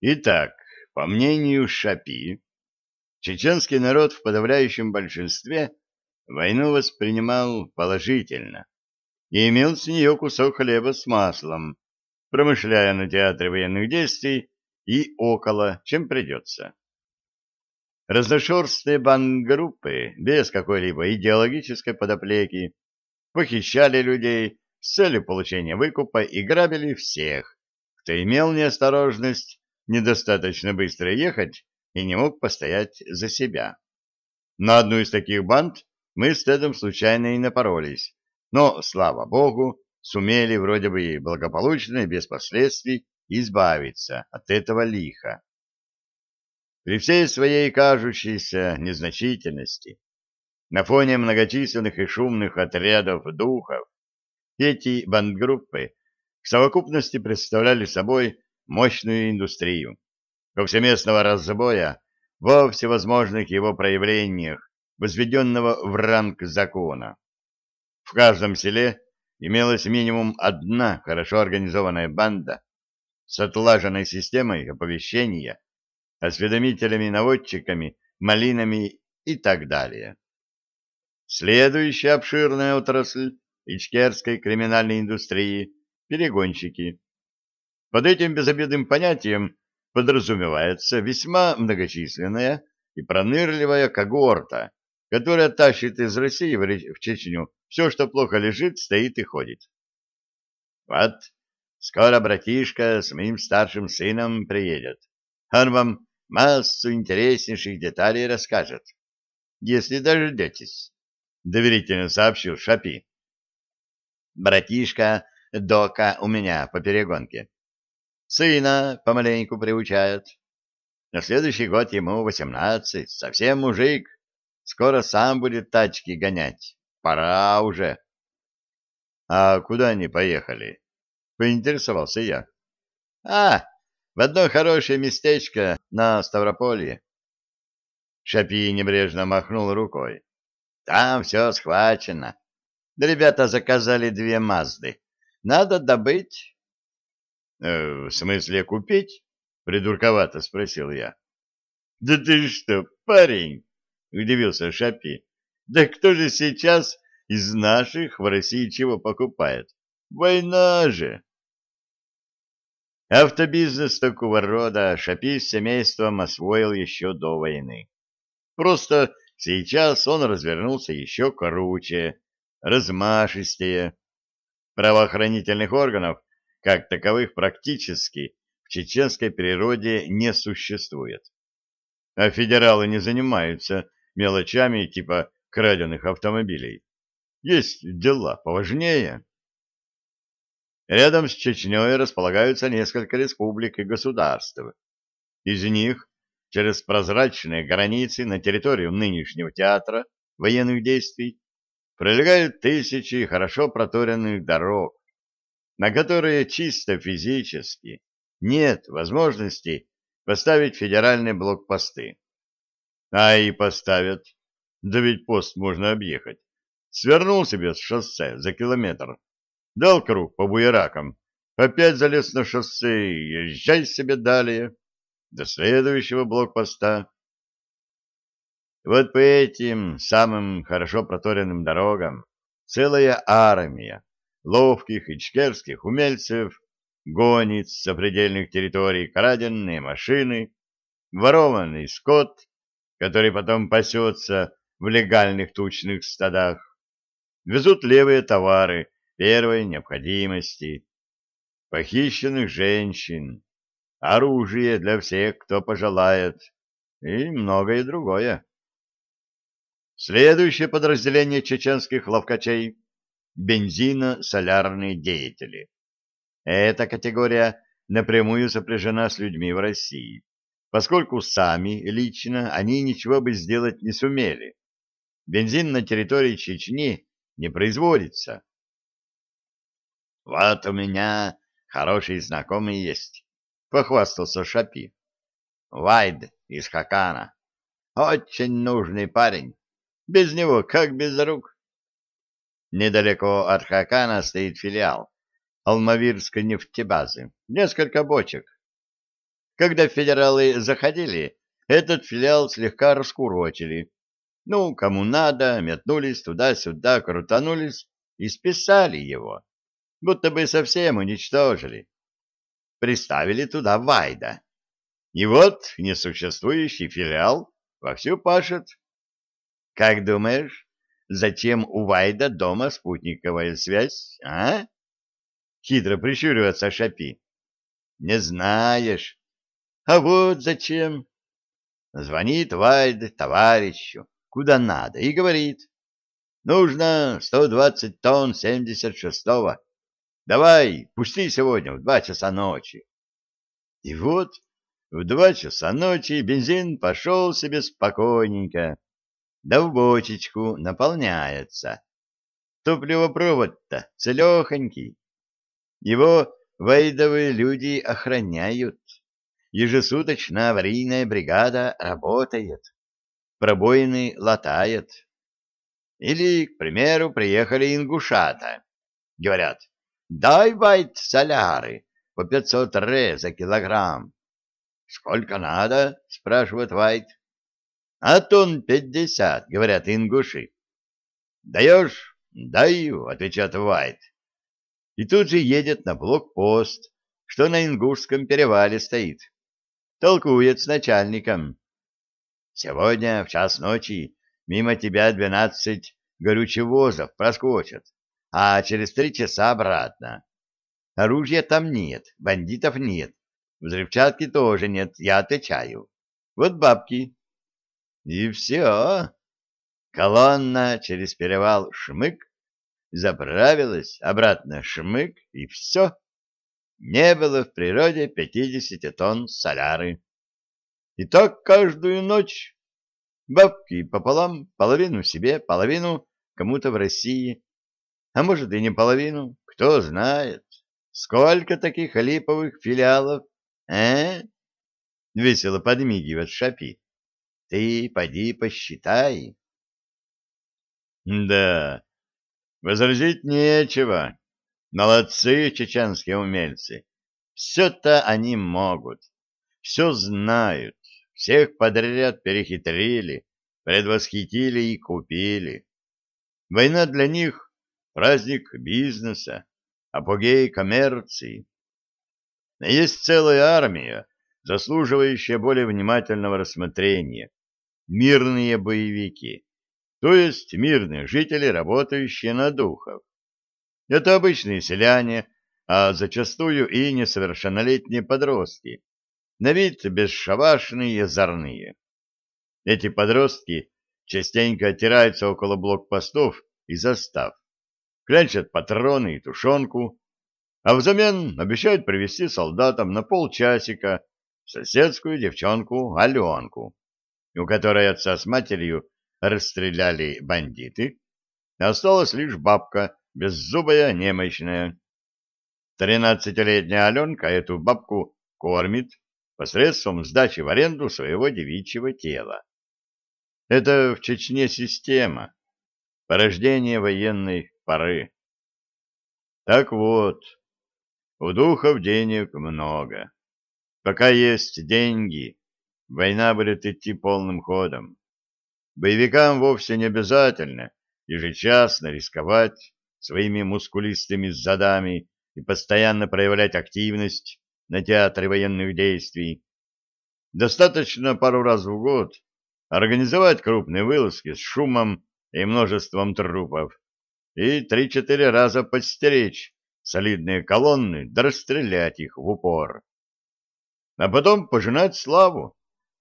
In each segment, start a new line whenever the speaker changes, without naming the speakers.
Итак, по мнению Шапи, чеченский народ в подавляющем большинстве войну воспринимал положительно и имел с нее кусок хлеба с маслом, промышляя на театре военных действий и около, чем придется. Разношерстные бандгруппы без какой-либо идеологической подоплеки похищали людей с целью получения выкупа и грабили всех, кто имел неосторожность недостаточно быстро ехать и не мог постоять за себя. На одну из таких банд мы с Тедом случайно и напоролись, но, слава богу, сумели вроде бы благополучно и без последствий избавиться от этого лиха. При всей своей кажущейся незначительности, на фоне многочисленных и шумных отрядов духов, эти бандгруппы в совокупности представляли собой мощную индустрию, повсеместного разбоя во всевозможных его проявлениях, возведенного в ранг закона. В каждом селе имелась минимум одна хорошо организованная банда с отлаженной системой оповещения, осведомителями-наводчиками, малинами и так далее. Следующая обширная отрасль ичкерской криминальной индустрии – перегонщики. Под этим безобидным понятием подразумевается весьма многочисленная и пронырливая когорта, которая тащит из России в Чечню все, что плохо лежит, стоит и ходит. Вот, скоро братишка с моим старшим сыном приедет. Он вам массу интереснейших деталей расскажет, если дождетесь, — доверительно сообщил Шапи. Братишка Дока у меня по перегонке. Сына помаленьку приучает. На следующий год ему восемнадцать, совсем мужик. Скоро сам будет тачки гонять. Пора уже. — А куда они поехали? — поинтересовался я. — А, в одно хорошее местечко на Ставрополье. Шапи небрежно махнул рукой. — Там все схвачено. Ребята заказали две Мазды. Надо добыть. «Э, — В смысле купить? — придурковато спросил я. — Да ты что, парень? — удивился Шапи. Да кто же сейчас из наших в России чего покупает? Война же! Автобизнес такого рода Шапи с семейством освоил еще до войны. Просто сейчас он развернулся еще круче, размашистее. Правоохранительных органов, как таковых, практически в чеченской природе не существует. А федералы не занимаются мелочами типа краденных автомобилей. Есть дела поважнее. Рядом с Чечней располагаются несколько республик и государств. Из них через прозрачные границы на территорию нынешнего театра военных действий пролегают тысячи хорошо проторенных дорог, на которые чисто физически нет возможности поставить федеральные блокпосты. А и поставят да ведь пост можно объехать. Свернул себе с шоссе за километр, дал круг по буеракам, опять залез на шоссе и езжай себе далее, до следующего блокпоста. Вот по этим самым хорошо проторенным дорогам целая армия ловких ичкерских умельцев гонит с сопредельных территорий краденные машины, ворованный скот, который потом пасется в легальных тучных стадах, везут левые товары первой необходимости, похищенных женщин, оружие для всех, кто пожелает, и многое другое. Следующее подразделение чеченских ловкачей – бензино-солярные деятели. Эта категория напрямую сопряжена с людьми в России, поскольку сами лично они ничего бы сделать не сумели бензин на территории Чечни не производится. «Вот у меня хороший знакомый есть», — похвастался Шапи. «Вайд из Хакана. Очень нужный парень. Без него как без рук». Недалеко от Хакана стоит филиал Алмавирской нефтебазы. Несколько бочек. Когда федералы заходили, этот филиал слегка раскурочили. Ну, кому надо, метнулись туда-сюда, крутанулись и списали его, будто бы совсем уничтожили. Приставили туда Вайда. И вот несуществующий филиал вовсю пашет. Как думаешь, зачем у Вайда дома спутниковая связь, а? Хитро прищуривается Шапи. Не знаешь. А вот зачем. Звонит Вайд товарищу, куда надо, и говорит. Нужно 120 тонн 76-го. Давай, пусти сегодня в два часа ночи. И вот в два часа ночи бензин пошел себе спокойненько, да в бочечку наполняется. Топливопровод-то целехонький. Его вайдовые люди охраняют. Ежесуточно аварийная бригада работает. Пробоины латает. Или, к примеру, приехали ингушата. Говорят, дай, вайт, соляры по 500 ре за килограмм. Сколько надо? спрашивает Вайт. А тон пятьдесят, говорят ингуши. Даешь? Даю, отвечает Вайт. И тут же едет на блокпост, что на ингушском перевале стоит. Толкует с начальником. Сегодня в час ночи мимо тебя двенадцать горючевозов проскочат, а через три часа обратно. Оружия там нет, бандитов нет, взрывчатки тоже нет, я отвечаю. Вот бабки. И все. Колонна через перевал шмык, заправилась, обратно шмык, и все. Не было в природе пятидесяти тонн соляры. И так каждую ночь. Бабки пополам, половину себе, половину кому-то в России. А может и не половину, кто знает. Сколько таких липовых филиалов, э? Весело подмигивает Шапи. Ты поди посчитай. Да, возразить нечего. Молодцы чеченские умельцы. Все-то они могут. Все знают. Всех подряд перехитрили, предвосхитили и купили. Война для них — праздник бизнеса, апогей коммерции. Есть целая армия, заслуживающая более внимательного рассмотрения. Мирные боевики, то есть мирные жители, работающие на духов. Это обычные селяне, а зачастую и несовершеннолетние подростки, на вид бесшабашные и озорные. Эти подростки частенько оттираются около блокпостов и застав, клянчат патроны и тушенку, а взамен обещают привезти солдатам на полчасика соседскую девчонку Аленку, у которой отца с матерью расстреляли бандиты, осталась лишь бабка, беззубая, немощная. Тринадцатилетняя Аленка эту бабку кормит, посредством сдачи в аренду своего девичьего тела. Это в Чечне система, порождение военной поры. Так вот, у духов денег много. Пока есть деньги, война будет идти полным ходом. Боевикам вовсе не обязательно ежечасно рисковать своими мускулистыми задами и постоянно проявлять активность на театре военных действий. Достаточно пару раз в год организовать крупные вылазки с шумом и множеством трупов и три-четыре раза подстеречь солидные колонны да расстрелять их в упор. А потом пожинать славу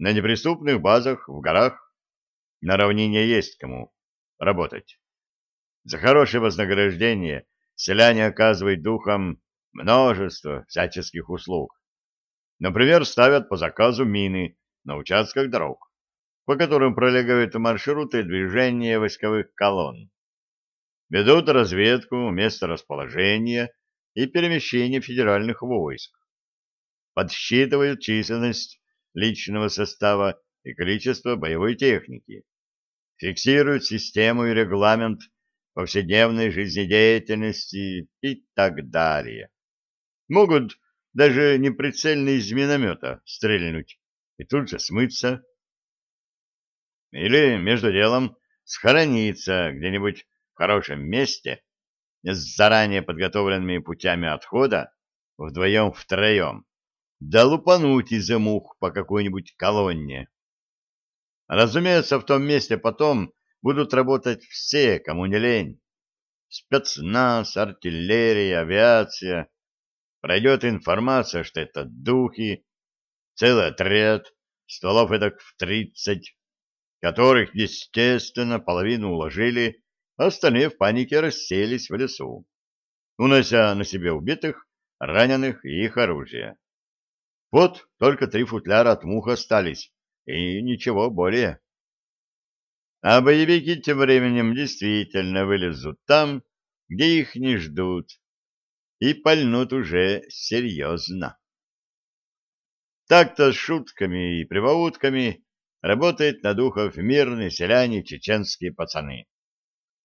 на неприступных базах в горах. На равнине есть кому работать. За хорошее вознаграждение селяне оказывают духом множество всяческих услуг. Например, ставят по заказу мины на участках дорог, по которым пролегают маршруты движения войсковых колонн. Ведут разведку места расположения и перемещения федеральных войск. Подсчитывают численность личного состава и количество боевой техники. Фиксируют систему и регламент повседневной жизнедеятельности и так далее могут даже не прицельно из миномета стрельнуть и тут же смыться. Или, между делом, схорониться где-нибудь в хорошем месте с заранее подготовленными путями отхода вдвоем-втроем, да лупануть из-за мух по какой-нибудь колонне. Разумеется, в том месте потом будут работать все, кому не лень. Спецназ, артиллерия, авиация. Пройдет информация, что это духи, целый отряд, стволов эдак в тридцать, которых, естественно, половину уложили, а остальные в панике расселись в лесу, унося на себе убитых, раненых и их оружие. Вот только три футляра от мух остались, и ничего более. А боевики тем временем действительно вылезут там, где их не ждут, и пальнут уже серьезно. Так-то с шутками и прибаутками работает на духов мирные селяне чеченские пацаны.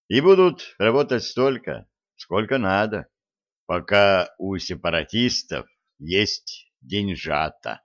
И будут работать столько, сколько надо, пока у сепаратистов есть деньжата.